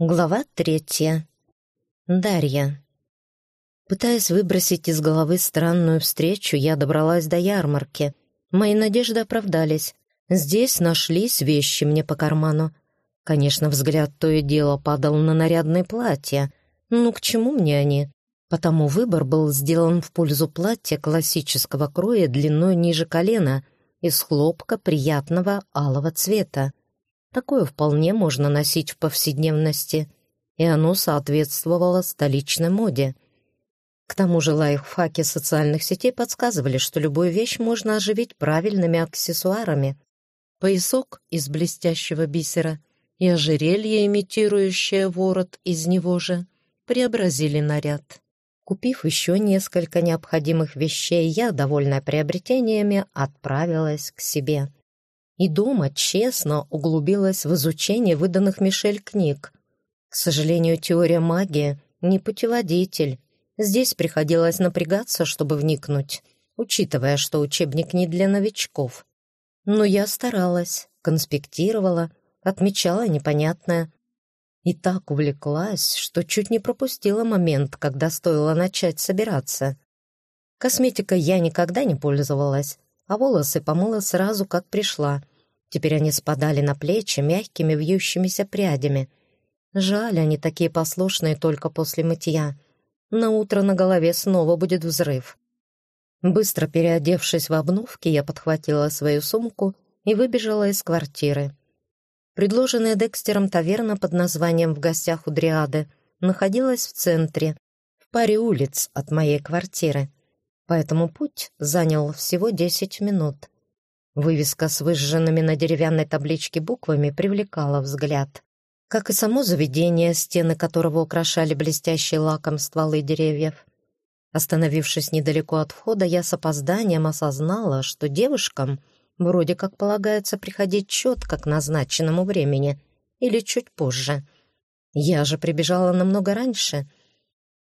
Глава третья. Дарья. Пытаясь выбросить из головы странную встречу, я добралась до ярмарки. Мои надежды оправдались. Здесь нашлись вещи мне по карману. Конечно, взгляд то и дело падал на нарядные платья. Ну, к чему мне они? Потому выбор был сделан в пользу платья классического кроя длиной ниже колена, из хлопка приятного алого цвета. Такое вполне можно носить в повседневности, и оно соответствовало столичной моде. К тому же лайфхаки социальных сетей подсказывали, что любую вещь можно оживить правильными аксессуарами. Поясок из блестящего бисера и ожерелье, имитирующее ворот из него же, преобразили наряд. Купив еще несколько необходимых вещей, я, довольная приобретениями, отправилась к себе и дома честно углубилась в изучение выданных Мишель книг. К сожалению, теория магии — не путеводитель. Здесь приходилось напрягаться, чтобы вникнуть, учитывая, что учебник не для новичков. Но я старалась, конспектировала, отмечала непонятное. И так увлеклась, что чуть не пропустила момент, когда стоило начать собираться. Косметикой я никогда не пользовалась, а волосы помыла сразу, как пришла. Теперь они спадали на плечи мягкими вьющимися прядями. Жаль, они такие послушные только после мытья. На утро на голове снова будет взрыв. Быстро переодевшись в обновки, я подхватила свою сумку и выбежала из квартиры. Предложенная Декстером таверна под названием «В гостях у Дриады» находилась в центре, в паре улиц от моей квартиры поэтому путь занял всего десять минут. Вывеска с выжженными на деревянной табличке буквами привлекала взгляд. Как и само заведение, стены которого украшали блестящие лаком стволы деревьев. Остановившись недалеко от входа, я с опозданием осознала, что девушкам вроде как полагается приходить четко к назначенному времени или чуть позже. Я же прибежала намного раньше —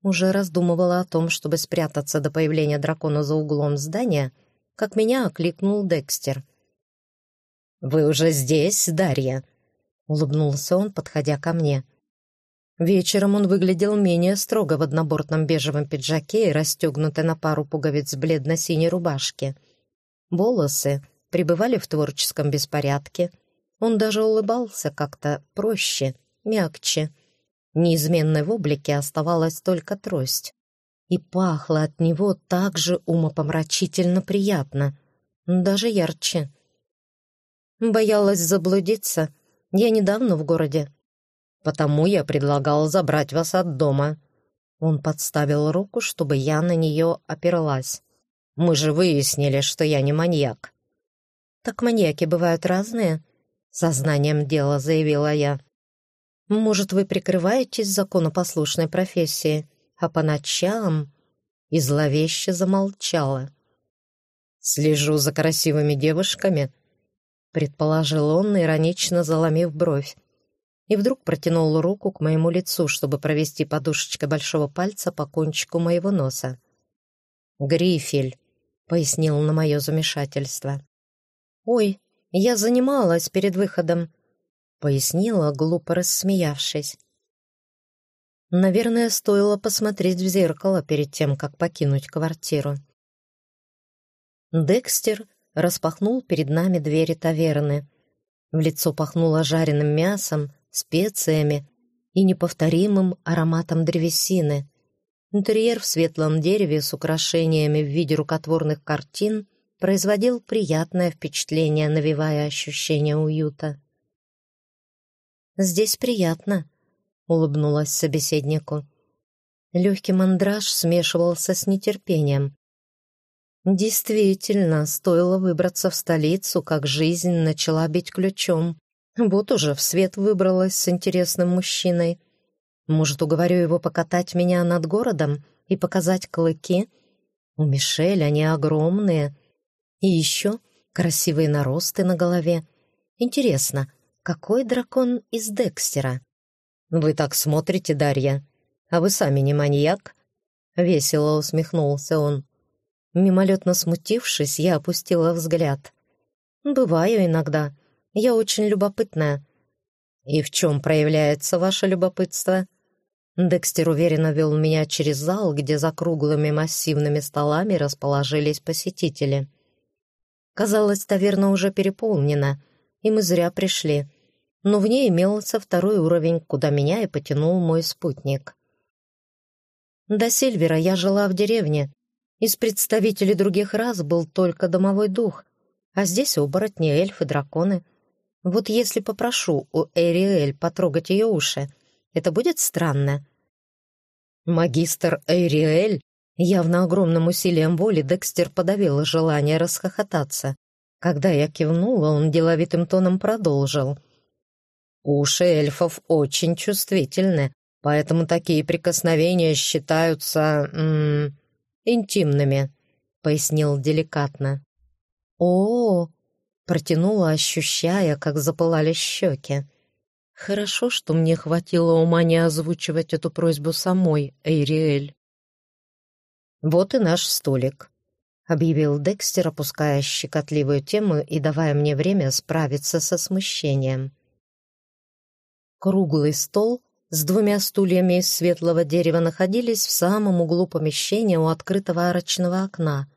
уже раздумывала о том, чтобы спрятаться до появления дракона за углом здания, как меня окликнул Декстер. «Вы уже здесь, Дарья?» — улыбнулся он, подходя ко мне. Вечером он выглядел менее строго в однобортном бежевом пиджаке и расстегнутой на пару пуговиц бледно-синей рубашки. Волосы пребывали в творческом беспорядке. Он даже улыбался как-то проще, мягче — Неизменной в облике оставалась только трость. И пахло от него так же умопомрачительно приятно, даже ярче. Боялась заблудиться. Я недавно в городе. Потому я предлагал забрать вас от дома. Он подставил руку, чтобы я на нее оперлась. Мы же выяснили, что я не маньяк. Так маньяки бывают разные, сознанием дела заявила я. Может, вы прикрываетесь законопослушной профессией, а по ночам...» И зловеще замолчала. «Слежу за красивыми девушками», — предположил он, иронично заломив бровь. И вдруг протянул руку к моему лицу, чтобы провести подушечкой большого пальца по кончику моего носа. «Грифель», — пояснил на мое замешательство. «Ой, я занималась перед выходом», — пояснила, глупо рассмеявшись. «Наверное, стоило посмотреть в зеркало перед тем, как покинуть квартиру». Декстер распахнул перед нами двери таверны. В лицо пахнуло жареным мясом, специями и неповторимым ароматом древесины. Интерьер в светлом дереве с украшениями в виде рукотворных картин производил приятное впечатление, навевая ощущение уюта. «Здесь приятно», — улыбнулась собеседнику. Легкий мандраж смешивался с нетерпением. Действительно, стоило выбраться в столицу, как жизнь начала бить ключом. Вот уже в свет выбралась с интересным мужчиной. Может, уговорю его покатать меня над городом и показать клыки? У Мишель они огромные. И еще красивые наросты на голове. Интересно, какой дракон из Декстера? Вы так смотрите, Дарья. А вы сами не маньяк? Весело усмехнулся он. Мимолетно смутившись, я опустила взгляд. Бываю иногда. Я очень любопытная. «И в чем проявляется ваше любопытство?» Декстер уверенно вел меня через зал, где за круглыми массивными столами расположились посетители. Казалось, таверна уже переполнена, и мы зря пришли. Но в ней имелся второй уровень, куда меня и потянул мой спутник. До Сильвера я жила в деревне. Из представителей других рас был только домовой дух, а здесь оборотни, эльфы, драконы. Вот если попрошу у Эриэль потрогать ее уши, это будет странно. Магистр Эриэль Явно огромным усилием воли Декстер подавил желание расхохотаться. Когда я кивнула, он деловитым тоном продолжил. «Уши эльфов очень чувствительны, поэтому такие прикосновения считаются... М -м, интимными», — пояснил деликатно. о, -о, -о протянула, ощущая, как запылали щеки. «Хорошо, что мне хватило ума не озвучивать эту просьбу самой, Эйриэль». «Вот и наш столик», — объявил Декстер, опуская щекотливую тему и давая мне время справиться со смущением. Круглый стол с двумя стульями из светлого дерева находились в самом углу помещения у открытого арочного окна.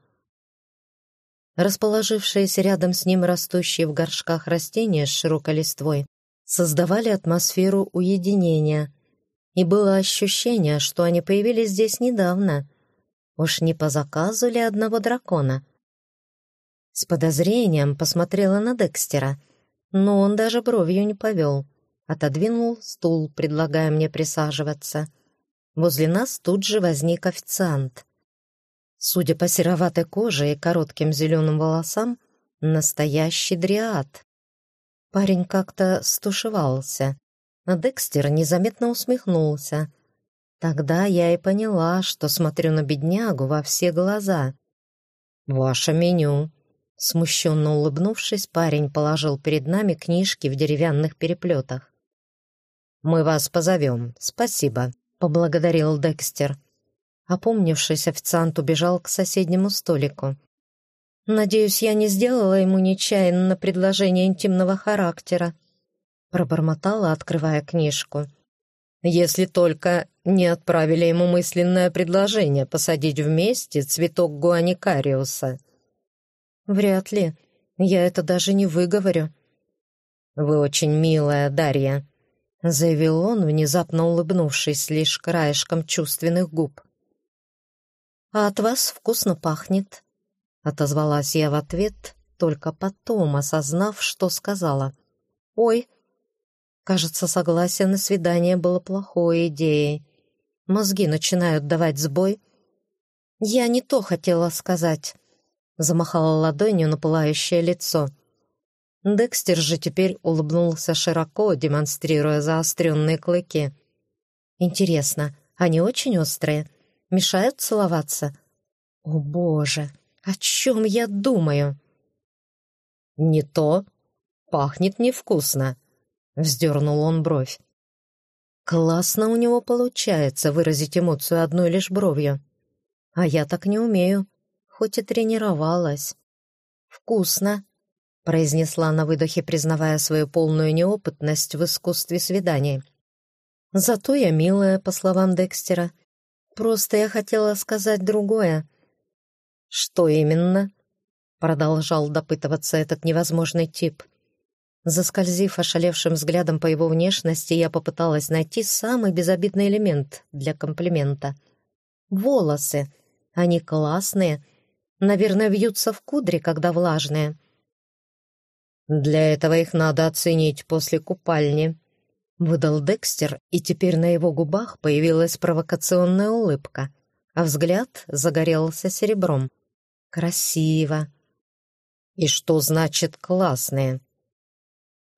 Расположившиеся рядом с ним растущие в горшках растения с широкой листвой создавали атмосферу уединения, и было ощущение, что они появились здесь недавно — Уж не по заказу ли одного дракона? С подозрением посмотрела на Декстера, но он даже бровью не повел. Отодвинул стул, предлагая мне присаживаться. Возле нас тут же возник официант. Судя по сероватой коже и коротким зеленым волосам, настоящий дриад. Парень как-то стушевался, а Декстер незаметно усмехнулся — Тогда я и поняла, что смотрю на беднягу во все глаза. «Ваше меню». Смущенно улыбнувшись, парень положил перед нами книжки в деревянных переплетах. «Мы вас позовем. Спасибо», — поблагодарил Декстер. Опомнившись, официант убежал к соседнему столику. «Надеюсь, я не сделала ему нечаянно предложение интимного характера», — пробормотала, открывая книжку. «Если только не отправили ему мысленное предложение посадить вместе цветок гуаникариуса. Вряд ли. Я это даже не выговорю. «Вы очень милая, Дарья», — заявил он, внезапно улыбнувшись лишь краешком чувственных губ. «А от вас вкусно пахнет», — отозвалась я в ответ, только потом осознав, что сказала. «Ой, кажется, согласие на свидание было плохой идеей мозги начинают давать сбой. «Я не то хотела сказать», — замахала ладонью на пылающее лицо. Декстер же теперь улыбнулся широко, демонстрируя заостренные клыки. «Интересно, они очень острые? Мешают целоваться?» «О, боже, о чем я думаю?» «Не то. Пахнет невкусно», — вздернул он бровь. Классно у него получается выразить эмоцию одной лишь бровью. А я так не умею, хоть и тренировалась. «Вкусно», — произнесла на выдохе, признавая свою полную неопытность в искусстве свиданий. «Зато я милая, по словам Декстера. Просто я хотела сказать другое». «Что именно?» — продолжал допытываться этот невозможный тип. Заскользив ошалевшим взглядом по его внешности, я попыталась найти самый безобидный элемент для комплимента. Волосы. Они классные. Наверное, вьются в кудри, когда влажные. «Для этого их надо оценить после купальни», — выдал Декстер, и теперь на его губах появилась провокационная улыбка, а взгляд загорелся серебром. «Красиво». «И что значит «классные»?»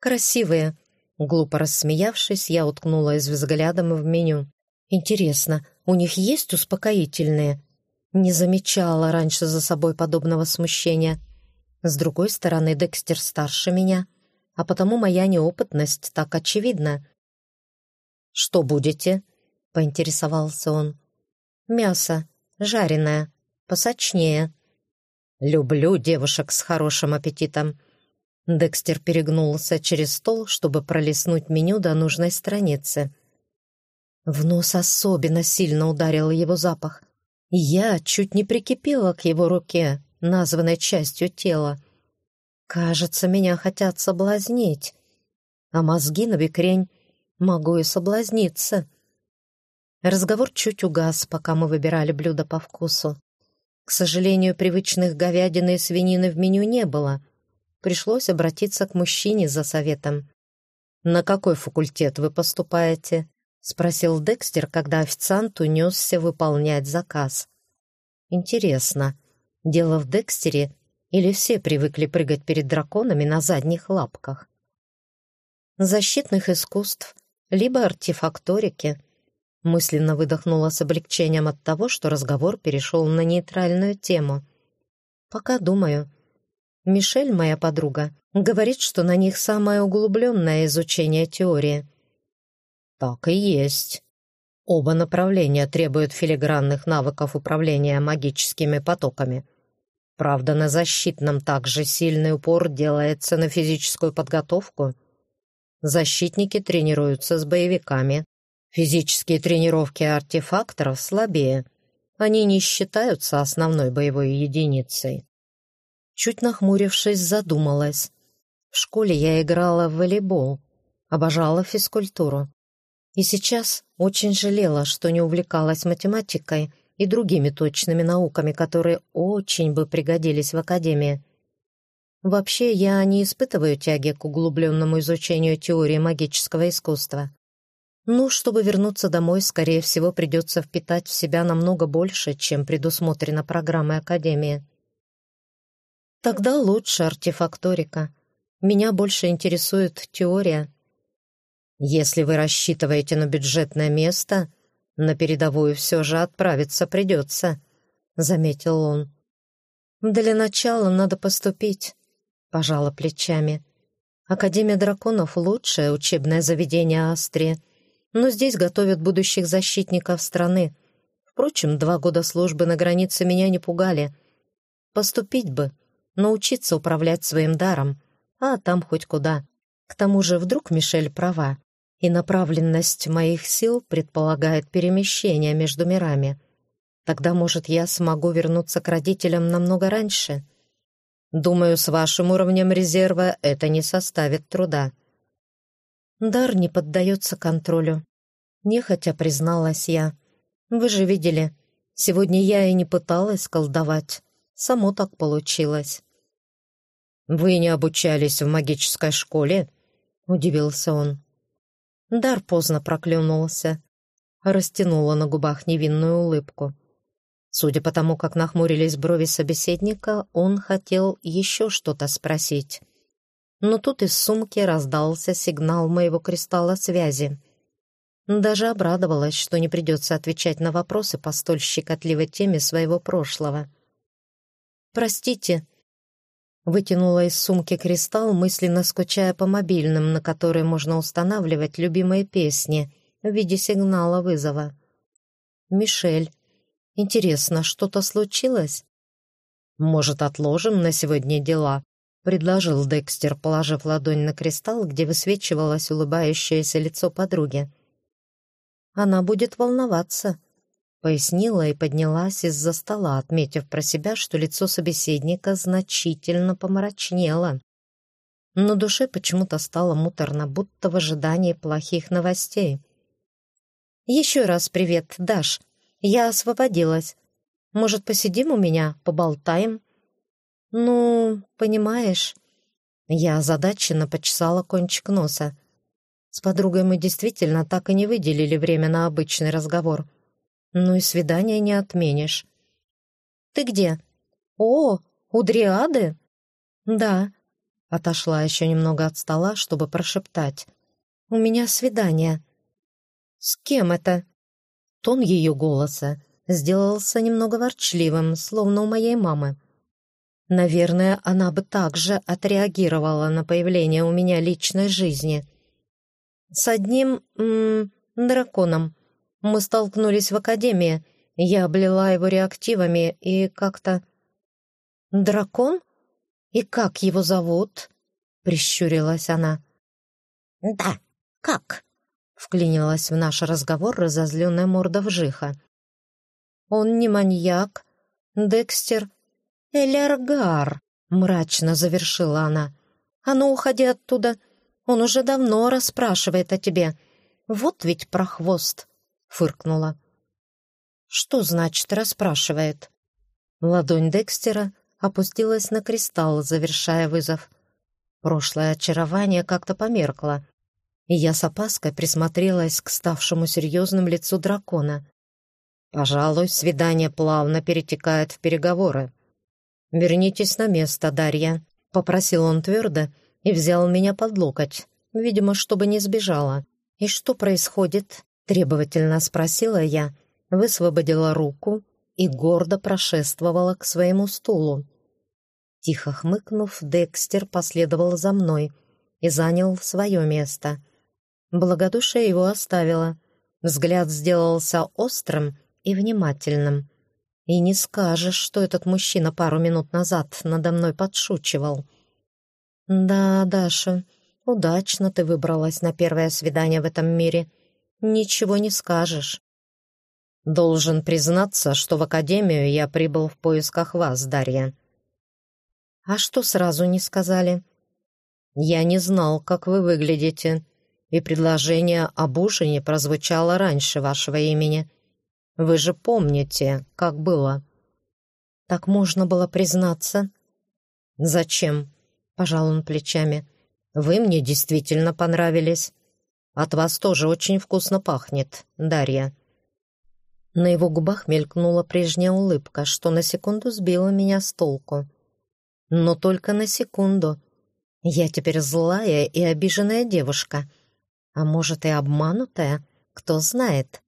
«Красивые». Глупо рассмеявшись, я уткнулась взглядом в меню. «Интересно, у них есть успокоительные?» Не замечала раньше за собой подобного смущения. С другой стороны, Декстер старше меня, а потому моя неопытность так очевидна. «Что будете?» — поинтересовался он. «Мясо, жареное, посочнее». «Люблю девушек с хорошим аппетитом», Декстер перегнулся через стол, чтобы пролистнуть меню до нужной страницы. В нос особенно сильно ударил его запах. Я чуть не прикипела к его руке, названной частью тела. Кажется, меня хотят соблазнить. А мозги на бекрень могу и соблазниться. Разговор чуть угас, пока мы выбирали блюдо по вкусу. К сожалению, привычных говядины и свинины в меню не было — пришлось обратиться к мужчине за советом. «На какой факультет вы поступаете?» — спросил Декстер, когда официант унесся выполнять заказ. «Интересно, дело в Декстере или все привыкли прыгать перед драконами на задних лапках?» «Защитных искусств, либо артефакторики», — мысленно выдохнула с облегчением от того, что разговор перешел на нейтральную тему. «Пока думаю». Мишель, моя подруга, говорит, что на них самое углубленное изучение теории. Так и есть. Оба направления требуют филигранных навыков управления магическими потоками. Правда, на защитном также сильный упор делается на физическую подготовку. Защитники тренируются с боевиками. Физические тренировки артефакторов слабее. Они не считаются основной боевой единицей. Чуть нахмурившись, задумалась. В школе я играла в волейбол, обожала физкультуру. И сейчас очень жалела, что не увлекалась математикой и другими точными науками, которые очень бы пригодились в академии. Вообще, я не испытываю тяги к углубленному изучению теории магического искусства. Ну, чтобы вернуться домой, скорее всего, придется впитать в себя намного больше, чем предусмотрено программой Академии. Тогда лучше артефакторика. Меня больше интересует теория. Если вы рассчитываете на бюджетное место, на передовую все же отправиться придется, — заметил он. Для начала надо поступить, — пожала плечами. Академия драконов — лучшее учебное заведение Астрии, но здесь готовят будущих защитников страны. Впрочем, два года службы на границе меня не пугали. Поступить бы — научиться управлять своим даром, а там хоть куда. К тому же вдруг Мишель права, и направленность моих сил предполагает перемещение между мирами. Тогда, может, я смогу вернуться к родителям намного раньше? Думаю, с вашим уровнем резерва это не составит труда. Дар не поддается контролю. Нехотя призналась я. Вы же видели, сегодня я и не пыталась колдовать. Само так получилось. «Вы не обучались в магической школе?» — удивился он. Дар поздно проклюнулся, растянула на губах невинную улыбку. Судя по тому, как нахмурились брови собеседника, он хотел еще что-то спросить. Но тут из сумки раздался сигнал моего кристалла связи. Даже обрадовалась, что не придется отвечать на вопросы по столь щекотливой теме своего прошлого. «Простите», Вытянула из сумки кристалл, мысленно скучая по мобильным, на которые можно устанавливать любимые песни в виде сигнала вызова. «Мишель, интересно, что-то случилось?» «Может, отложим на сегодня дела?» — предложил Декстер, положив ладонь на кристалл, где высвечивалось улыбающееся лицо подруги. «Она будет волноваться», Пояснила и поднялась из-за стола, отметив про себя, что лицо собеседника значительно помрачнело. Но душе почему-то стало муторно, будто в ожидании плохих новостей. «Еще раз привет, Даш. Я освободилась. Может, посидим у меня, поболтаем?» «Ну, понимаешь...» Я озадаченно почесала кончик носа. С подругой мы действительно так и не выделили время на обычный разговор — ну и свидание не отменишь. «Ты где?» «О, у Дриады?» «Да». Отошла еще немного от стола, чтобы прошептать. «У меня свидание». «С кем это?» Тон ее голоса сделался немного ворчливым, словно у моей мамы. Наверное, она бы также отреагировала на появление у меня личной жизни. «С одним... М -м, драконом», мы столкнулись в академии. Я облила его реактивами и как-то... Дракон? И как его зовут? — прищурилась она. «Да, как?» — вклинилась в наш разговор разозленная морда вжиха. «Он не маньяк. Декстер Элергар», — мрачно завершила она. «А ну, уходи оттуда. Он уже давно расспрашивает о тебе. Вот ведь прохвост», — фыркнула. «Что значит расспрашивает?» Ладонь Декстера опустилась на кристалл, завершая вызов. Прошлое очарование как-то померкло, и я с опаской присмотрелась к ставшему серьезным лицу дракона. Пожалуй, свидание плавно перетекает в переговоры. «Вернитесь на место, Дарья», — попросил он твердо и взял меня под локоть, видимо, чтобы не сбежала. «И что происходит?» — требовательно спросила я, высвободила руку и гордо прошествовала к своему стулу. Тихо хмыкнув, Декстер последовал за мной и занял свое место. Благодушие его оставило. Взгляд сделался острым и внимательным. И не скажешь, что этот мужчина пару минут назад надо мной подшучивал. «Да, Даша, удачно ты выбралась на первое свидание в этом мире. Ничего не скажешь». «Должен признаться, что в академию я прибыл в поисках вас, Дарья». «А что сразу не сказали?» «Я не знал, как вы выглядите, и предложение об ужине прозвучало раньше вашего имени. Вы же помните, как было». «Так можно было признаться?» «Зачем?» — пожал он плечами. «Вы мне действительно понравились. От вас тоже очень вкусно пахнет, Дарья». На его губах мелькнула прежняя улыбка, что на секунду сбила меня с толку. Но только на секунду. Я теперь злая и обиженная девушка. А может, и обманутая? Кто знает.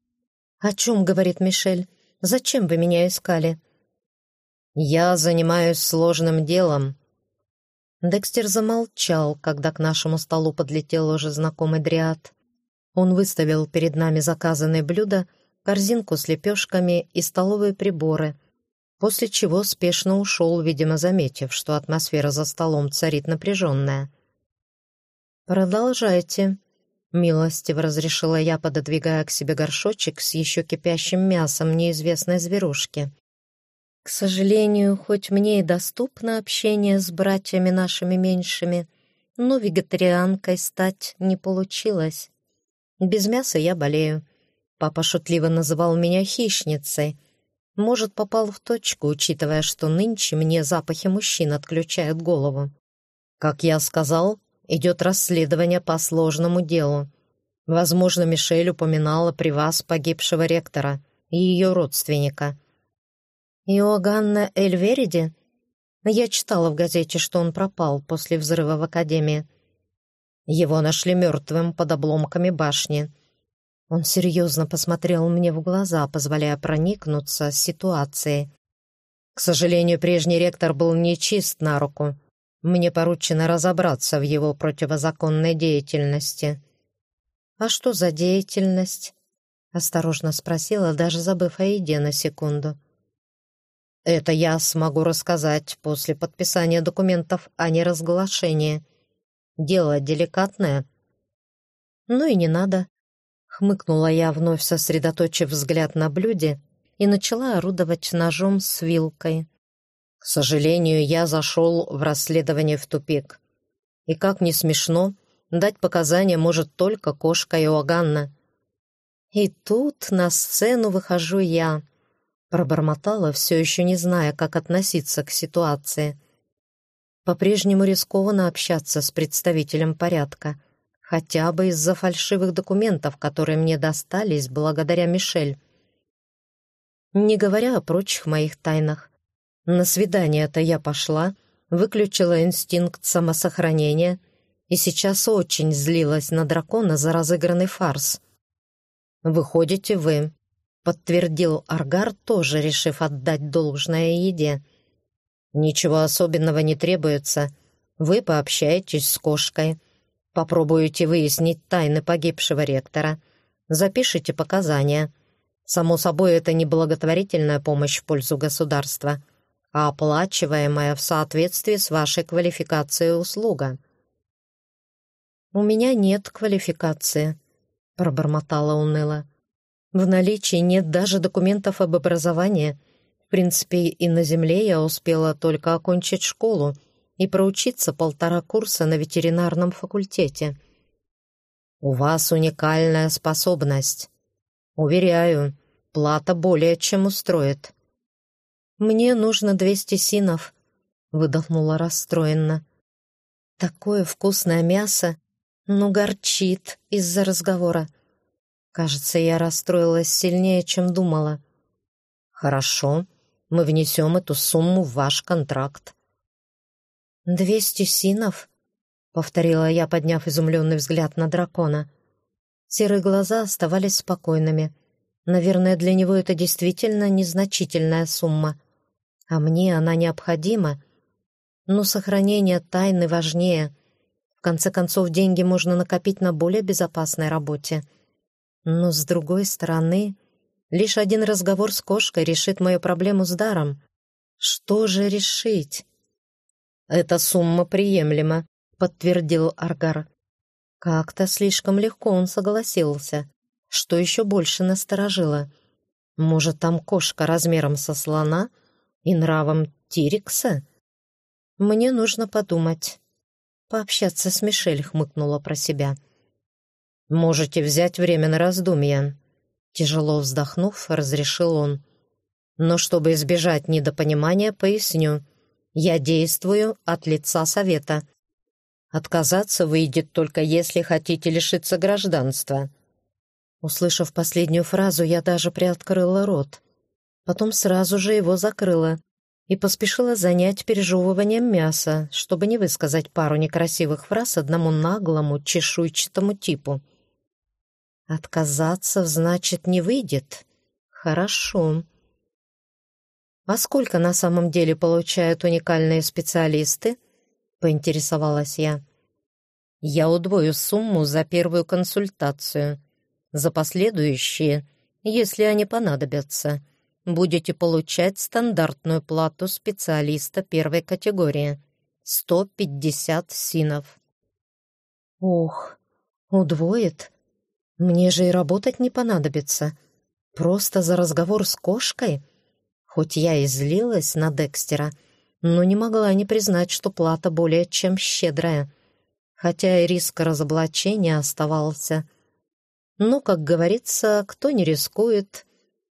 «О чем?» — говорит Мишель. «Зачем вы меня искали?» «Я занимаюсь сложным делом». Декстер замолчал, когда к нашему столу подлетел уже знакомый дриад. Он выставил перед нами заказанные блюда — корзинку с лепешками и столовые приборы, после чего спешно ушел, видимо, заметив, что атмосфера за столом царит напряженная. «Продолжайте», — милостиво разрешила я, пододвигая к себе горшочек с еще кипящим мясом неизвестной зверушки. К сожалению, хоть мне и доступно общение с братьями нашими меньшими, но вегетарианкой стать не получилось. Без мяса я болею, Папа шутливо называл меня хищницей. Может, попал в точку, учитывая, что нынче мне запахи мужчин отключают голову. Как я сказал, идет расследование по сложному делу. Возможно, Мишель упоминала при вас погибшего ректора и ее родственника. Иоганна Эльвериди? Я читала в газете, что он пропал после взрыва в Академии. Его нашли мертвым под обломками башни — он серьезно посмотрел мне в глаза, позволяя проникнуться ситуацией. К сожалению, прежний ректор был нечист на руку. Мне поручено разобраться в его противозаконной деятельности. «А что за деятельность?» — осторожно спросила, даже забыв о еде на секунду. «Это я смогу рассказать после подписания документов о неразглашении. Дело деликатное». «Ну и не надо. Хмыкнула я, вновь сосредоточив взгляд на блюде, и начала орудовать ножом с вилкой. К сожалению, я зашел в расследование в тупик. И как не смешно, дать показания может только кошка Иоганна. И тут на сцену выхожу я. Пробормотала, все еще не зная, как относиться к ситуации. По-прежнему рискованно общаться с представителем порядка — хотя бы из-за фальшивых документов, которые мне достались благодаря Мишель. Не говоря о прочих моих тайнах. На свидание-то я пошла, выключила инстинкт самосохранения и сейчас очень злилась на дракона за разыгранный фарс. «Выходите вы», — подтвердил Аргар, тоже решив отдать должное еде. «Ничего особенного не требуется. Вы пообщаетесь с кошкой, Попробуете выяснить тайны погибшего ректора. Запишите показания. Само собой, это не благотворительная помощь в пользу государства, а оплачиваемая в соответствии с вашей квалификацией услуга. «У меня нет квалификации», — пробормотала уныло. «В наличии нет даже документов об образовании. Принципе, и на Земле я успела только окончить школу и проучиться полтора курса на ветеринарном факультете». «У вас уникальная способность. Уверяю, плата более чем устроит». «Мне нужно двести синов», — выдохнула расстроенно. «Такое вкусное мясо, но горчит из-за разговора. Кажется, я расстроилась сильнее, чем думала». «Хорошо, мы внесем эту сумму в ваш контракт». «Двести синов?» — повторила я, подняв изумленный взгляд на дракона. Серые глаза оставались спокойными. Наверное, для него это действительно незначительная сумма а мне она необходима. Но сохранение тайны важнее. В конце концов, деньги можно накопить на более безопасной работе. Но, с другой стороны, лишь один разговор с кошкой решит мою проблему с даром. Что же решить? «Эта сумма приемлема», — подтвердил Аргар. Как-то слишком легко он согласился, что еще больше насторожило. Может, там кошка размером со слона — и нравом Тирикса? Мне нужно подумать. Пообщаться с Мишель хмыкнула про себя. «Можете взять время на раздумья», — тяжело вздохнув, разрешил он. «Но чтобы избежать недопонимания, поясню. Я действую от лица совета. Отказаться выйдет только если хотите лишиться гражданства». Услышав последнюю фразу, я даже приоткрыла рот потом сразу же его закрыла и поспешила занять пережевыванием мяса, чтобы не высказать пару некрасивых фраз одному наглому, чешуйчатому типу. «Отказаться, значит, не выйдет? Хорошо». «А сколько на самом деле получают уникальные специалисты?» — поинтересовалась я. «Я удвою сумму за первую консультацию, за последующие, если они понадобятся», будете получать стандартную плату специалиста первой категории — 150 синов. Ох, удвоит? Мне же и работать не понадобится. Просто за разговор с кошкой? Хоть я и злилась на Декстера, но не могла не признать, что плата более чем щедрая, хотя и риск разоблачения оставался. Но, как говорится, кто не рискует —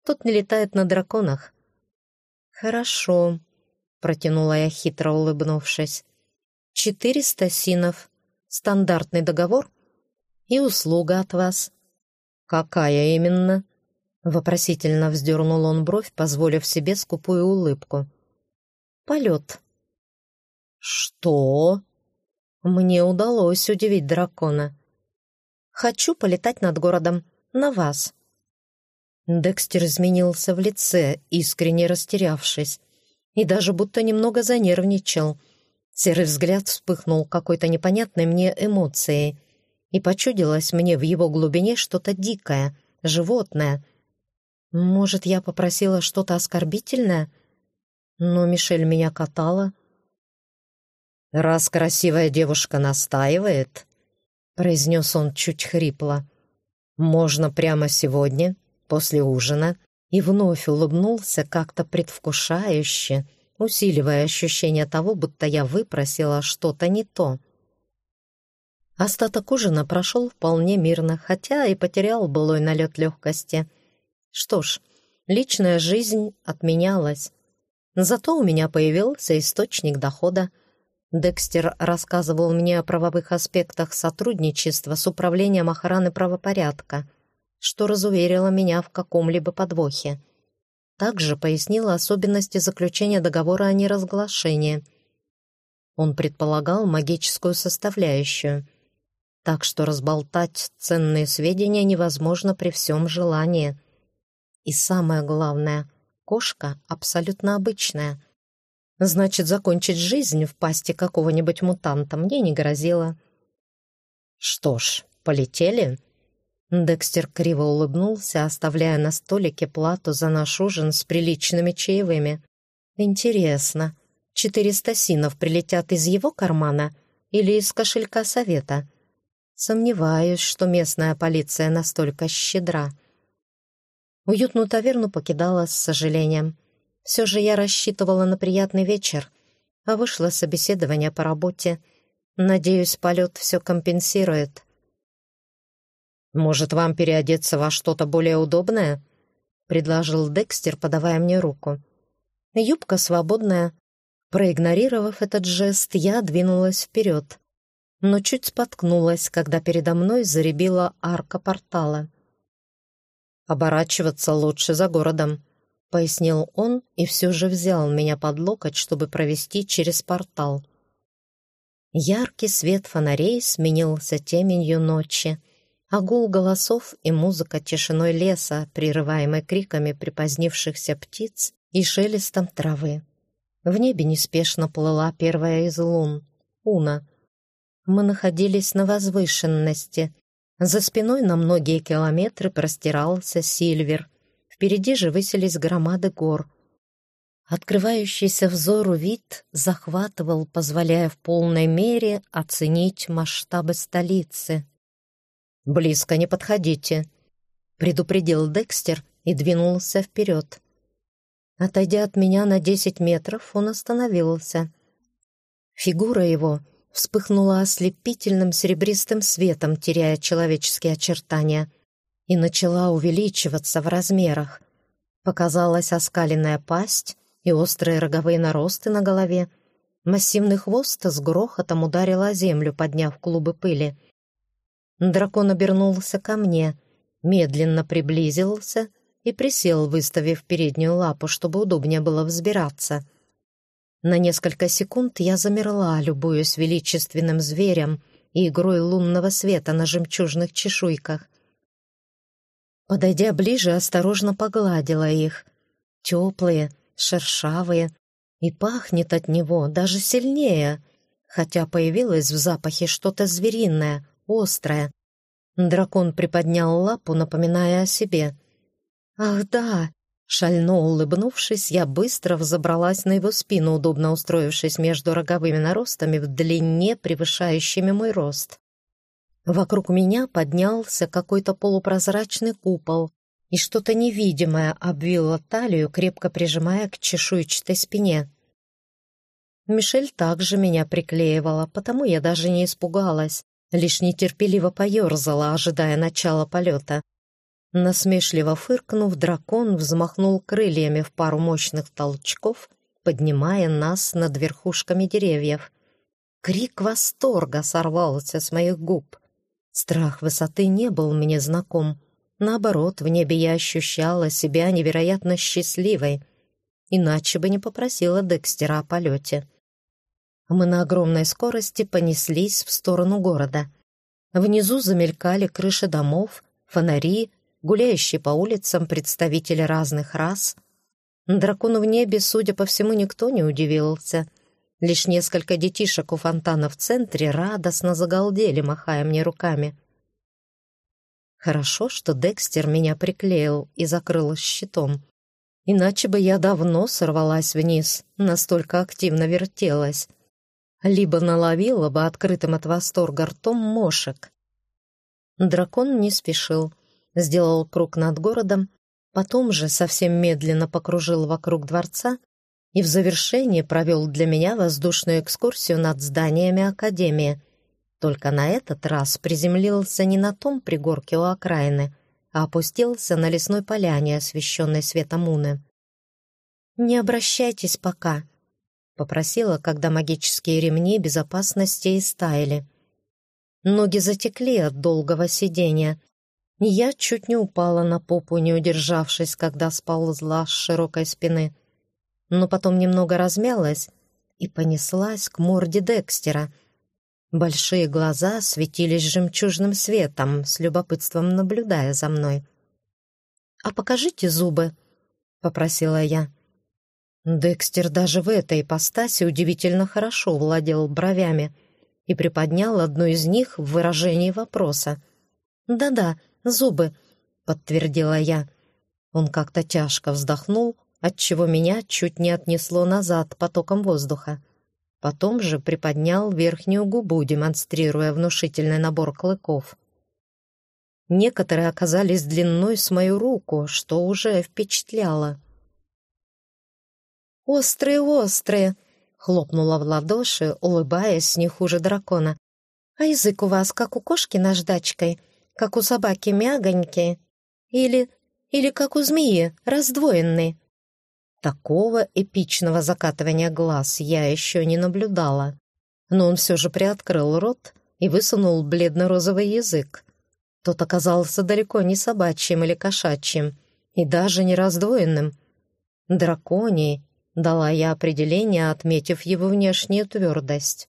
тот не летает на драконах». «Хорошо», — протянула я, хитро улыбнувшись. «Четыреста синов, стандартный договор и услуга от вас». «Какая именно?» — вопросительно вздернул он бровь, позволив себе скупую улыбку. «Полет». «Что?» Мне удалось удивить дракона. «Хочу полетать над городом. На вас». Декстер изменился в лице, искренне растерявшись, и даже будто немного занервничал. Серый взгляд вспыхнул какой-то непонятной мне эмоцией, и почудилось мне в его глубине что-то дикое, животное. Может, я попросила что-то оскорбительное? Но Мишель меня катала. «Раз красивая девушка настаивает», — произнес он чуть хрипло, — «можно прямо сегодня после ужина и вновь улыбнулся как-то предвкушающе, усиливая ощущение того, будто я выпросила что-то не то. Остаток ужина прошел вполне мирно, хотя и потерял былой налет легкости. Что ж, личная жизнь отменялась. Зато у меня появился источник дохода. Декстер рассказывал мне о правовых аспектах сотрудничества с Управлением охраны правопорядка — что разуверило меня в каком-либо подвохе. Также пояснила особенности заключения договора о неразглашении. Он предполагал магическую составляющую, так что разболтать ценные сведения невозможно при всем желании. И самое главное, кошка абсолютно обычная. Значит, закончить жизнь в пасти какого-нибудь мутанта мне не грозило. Что ж, полетели? Декстер криво улыбнулся, оставляя на столике плату за наш ужин с приличными чаевыми. «Интересно, четыреста синов прилетят из его кармана или из кошелька совета?» Сомневаюсь, что местная полиция настолько щедра. Уютную таверну покидала с сожалением. Все же я рассчитывала на приятный вечер, а вышло собеседование по работе. Надеюсь, полет все компенсирует. «Может, вам переодеться во что-то более удобное?» — предложил Декстер, подавая мне руку. Юбка свободная. Проигнорировав этот жест, я двинулась вперед, но чуть споткнулась, когда передо мной заребила арка портала. «Оборачиваться лучше за городом», — пояснил он и все же взял меня под локоть, чтобы провести через портал. Яркий свет фонарей сменился теменью ночи, а гул голосов и музыка тишиной леса, прерываемой криками припозднившихся птиц и шелестом травы. В небе неспешно плыла первая из лун — Уна. Мы находились на возвышенности. За спиной на многие километры простирался Сильвер. Впереди же высились громады гор. Открывающийся взору вид захватывал, позволяя в полной мере оценить масштабы столицы. «Близко не подходите», — предупредил Декстер и двинулся вперед. Отойдя от меня на десять метров, он остановился. Фигура его вспыхнула ослепительным серебристым светом, теряя человеческие очертания, и начала увеличиваться в размерах. Показалась оскаленная пасть и острые роговые наросты на голове. Массивный хвост с грохотом ударил о землю, подняв клубы пыли — Дракон обернулся ко мне, медленно приблизился и присел, выставив переднюю лапу, чтобы удобнее было взбираться. На несколько секунд я замерла, любуясь величественным зверем и игрой лунного света на жемчужных чешуйках. Подойдя ближе, осторожно погладила их. Теплые, шершавые, и пахнет от него даже сильнее, хотя появилось в запахе что-то звериное, острая. Дракон приподнял лапу, напоминая о себе. «Ах да!» Шально улыбнувшись, я быстро взобралась на его спину, удобно устроившись между роговыми наростами в длине, превышающими мой рост. Вокруг меня поднялся какой-то полупрозрачный купол, и что-то невидимое обвило талию, крепко прижимая к чешуйчатой спине. Мишель также меня приклеивала, потому я даже не испугалась лишь нетерпеливо поерзала, ожидая начала полета. Насмешливо фыркнув, дракон взмахнул крыльями в пару мощных толчков, поднимая нас над верхушками деревьев. Крик восторга сорвался с моих губ. Страх высоты не был мне знаком. Наоборот, в небе я ощущала себя невероятно счастливой, иначе бы не попросила Декстера о полете. Мы на огромной скорости понеслись в сторону города. Внизу замелькали крыши домов, фонари, гуляющие по улицам представители разных рас. Дракону в небе, судя по всему, никто не удивился. Лишь несколько детишек у фонтана в центре радостно загалдели, махая мне руками. Хорошо, что Декстер меня приклеил и закрыл щитом. Иначе бы я давно сорвалась вниз, настолько активно вертелась либо наловила бы открытым от восторга ртом мошек. Дракон не спешил, сделал круг над городом, потом же совсем медленно покружил вокруг дворца и в завершении провел для меня воздушную экскурсию над зданиями Академии. Только на этот раз приземлился не на том пригорке у окраины, а опустился на лесной поляне, освещенной светом уны. «Не обращайтесь пока», Попросила, когда магические ремни безопасности истаяли. Ноги затекли от долгого сидения. Я чуть не упала на попу, не удержавшись, когда сползла с широкой спины. Но потом немного размялась и понеслась к морде Декстера. Большие глаза светились жемчужным светом, с любопытством наблюдая за мной. «А покажите зубы», — попросила я. Декстер даже в этой ипостаси удивительно хорошо владел бровями и приподнял одну из них в выражении вопроса. «Да-да, зубы», — подтвердила я. Он как-то тяжко вздохнул, отчего меня чуть не отнесло назад потоком воздуха. потом же приподнял верхнюю губу, демонстрируя внушительный набор клыков. Некоторые оказались длиной с мою руку, что уже впечатляло. «Острые, острые!» — хлопнула в ладоши, улыбаясь не хуже дракона. «А язык у вас, как у кошки наждачкой, как у собаки мягонький, или... или как у змеи, раздвоенный?» Такого эпичного закатывания глаз я еще не наблюдала. Но он все же приоткрыл рот и высунул бледно-розовый язык. Тот оказался далеко не собачьим или кошачьим, и даже не раздвоенным. Драконий, дала я определение, отметив его внешнюю твердость.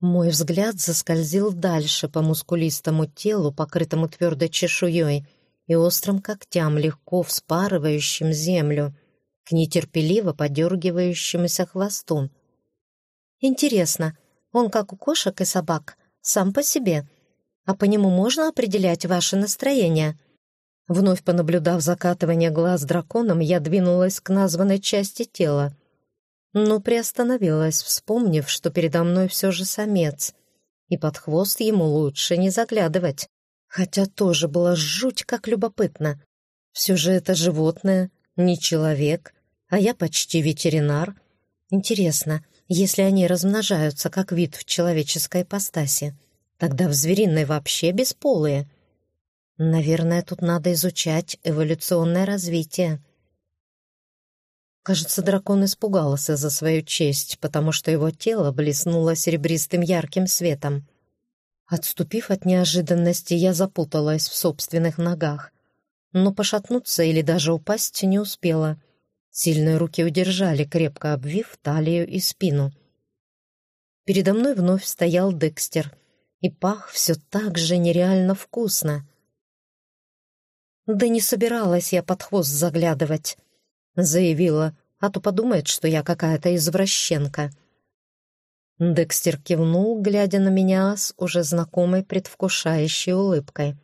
Мой взгляд заскользил дальше по мускулистому телу, покрытому твердой чешуей, и острым когтям, легко вспарывающим землю, к нетерпеливо подергивающемуся хвосту. «Интересно, он, как у кошек и собак, сам по себе, а по нему можно определять ваше настроение?» Вновь понаблюдав закатывание глаз драконом, я двинулась к названной части тела. Но приостановилась, вспомнив, что передо мной все же самец, и под хвост ему лучше не заглядывать. Хотя тоже было жуть как любопытно. Все же это животное, не человек, а я почти ветеринар. Интересно, если они размножаются как вид в человеческой ипостаси, тогда в звериной вообще бесполые — Наверное, тут надо изучать эволюционное развитие. Кажется, дракон испугался за свою честь, потому что его тело блеснуло серебристым ярким светом. Отступив от неожиданности, я запуталась в собственных ногах, но пошатнуться или даже упасть не успела. Сильные руки удержали, крепко обвив талию и спину. Передо мной вновь стоял Декстер, и пах все так же нереально вкусно — «Да не собиралась я под хвост заглядывать», — заявила, а то подумает, что я какая-то извращенка. Декстер кивнул, глядя на меня с уже знакомой предвкушающей улыбкой.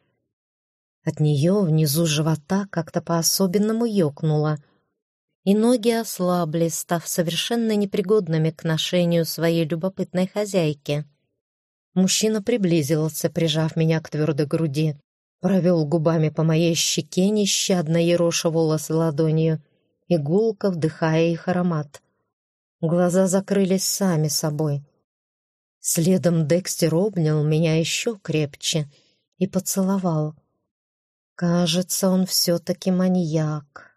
От нее внизу живота как-то по-особенному ёкнуло, и ноги ослабли, став совершенно непригодными к ношению своей любопытной хозяйки. Мужчина приблизился, прижав меня к твердой груди провел губами по моей щеке, нещадно ероша волосы ладонью, игулка вдыхая их аромат. Глаза закрылись сами собой. Следом Декстер обнял меня еще крепче и поцеловал. Кажется, он все-таки маньяк.